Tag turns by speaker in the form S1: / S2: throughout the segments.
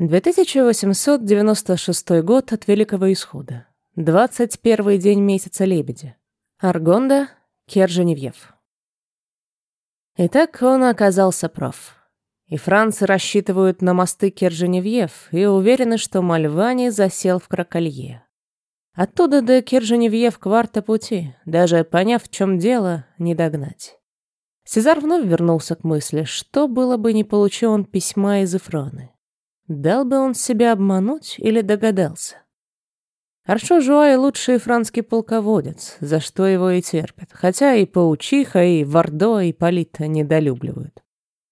S1: 2896 год от Великого Исхода. 21 день месяца Лебеди. Аргонда, Керженевьев. Итак, он оказался прав. И францы рассчитывают на мосты Керженевьев и уверены, что Мальвани засел в Краколье. Оттуда до Керженевьев кварта пути, даже поняв, в чем дело, не догнать. Сезар вновь вернулся к мысли, что было бы, не получил он письма из Эфраны. Дал бы он себя обмануть или догадался? Аршо Жуай лучший францкий полководец, за что его и терпят, хотя и Паучиха, и Вардо, и Полита недолюбливают.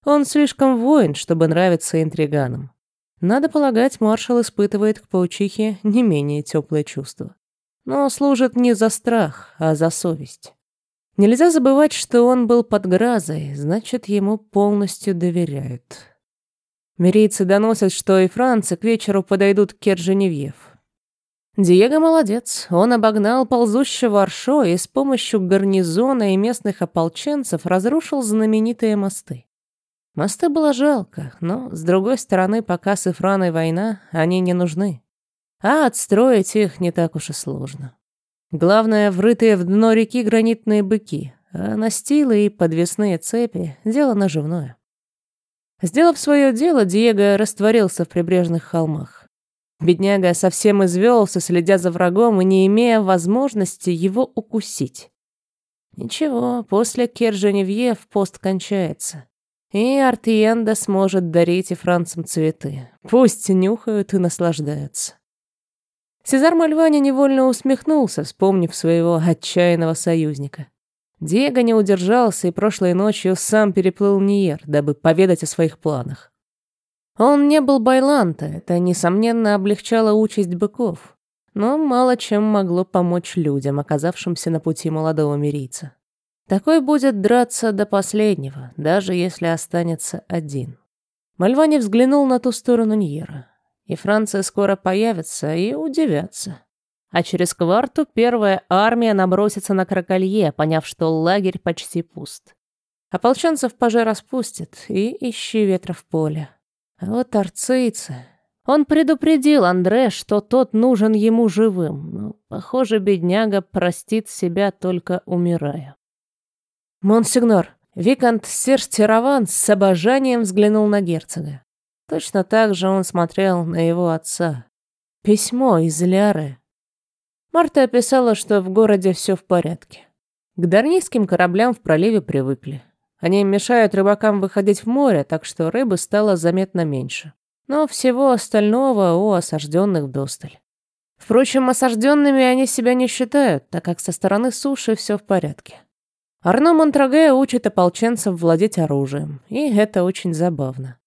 S1: Он слишком воин, чтобы нравиться интриганам. Надо полагать, маршал испытывает к Паучихе не менее теплое чувство. Но служит не за страх, а за совесть. Нельзя забывать, что он был под грозой, значит, ему полностью доверяют. Мирийцы доносят, что и францы к вечеру подойдут к Керженевьев. Диего молодец. Он обогнал ползущего Аршо и с помощью гарнизона и местных ополченцев разрушил знаменитые мосты. Мосты было жалко, но, с другой стороны, пока с Ифраной война, они не нужны. А отстроить их не так уж и сложно. Главное, врытые в дно реки гранитные быки, а настилы и подвесные цепи — дело наживное. Сделав свое дело, Диего растворился в прибрежных холмах. Бедняга совсем извелся, следя за врагом и не имея возможности его укусить. Ничего, после Керженевьев пост кончается. И Артиенда сможет дарить и францам цветы. Пусть нюхают и наслаждаются. Сезар Мальвани невольно усмехнулся, вспомнив своего отчаянного союзника. Диего не удержался и прошлой ночью сам переплыл Ниер, дабы поведать о своих планах. Он не был Байланта, это, несомненно, облегчало участь быков, но мало чем могло помочь людям, оказавшимся на пути молодого мирийца. Такой будет драться до последнего, даже если останется один. Мальвани взглянул на ту сторону Ньера. И Франция скоро появится, и удивятся. А через кварту первая армия набросится на Краколье, поняв, что лагерь почти пуст. Ополченцев пожар распустит, и ищи ветра в поле. А вот арцийцы... Он предупредил Андре, что тот нужен ему живым, но, похоже, бедняга простит себя, только умирая. «Монсигнор!» Викант Серж Тираван с обожанием взглянул на герцога. Точно так же он смотрел на его отца. Письмо из Ляры. Марта описала, что в городе все в порядке. К дарнийским кораблям в проливе привыкли. Они мешают рыбакам выходить в море, так что рыбы стало заметно меньше. Но всего остального у осажденных вдосталь. Впрочем, осажденными они себя не считают, так как со стороны суши все в порядке. Арно Монтраге учит ополченцев владеть оружием, и это очень забавно.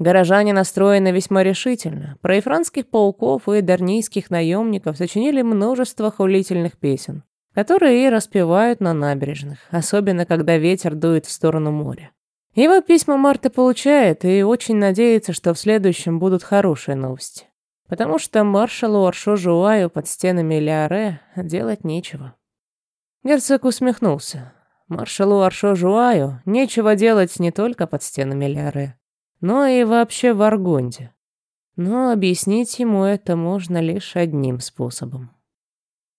S1: Горожане настроены весьма решительно. Про ифранских пауков и дарнийских наемников сочинили множество хулительных песен, которые и распевают на набережных, особенно когда ветер дует в сторону моря. Его письма Марта получает и очень надеется, что в следующем будут хорошие новости. Потому что маршалу Аршо Жуаю под стенами Ляре делать нечего. Герцог усмехнулся. Маршалу Аршо Жуаю нечего делать не только под стенами Ляре но и вообще в Аргонде. Но объяснить ему это можно лишь одним способом.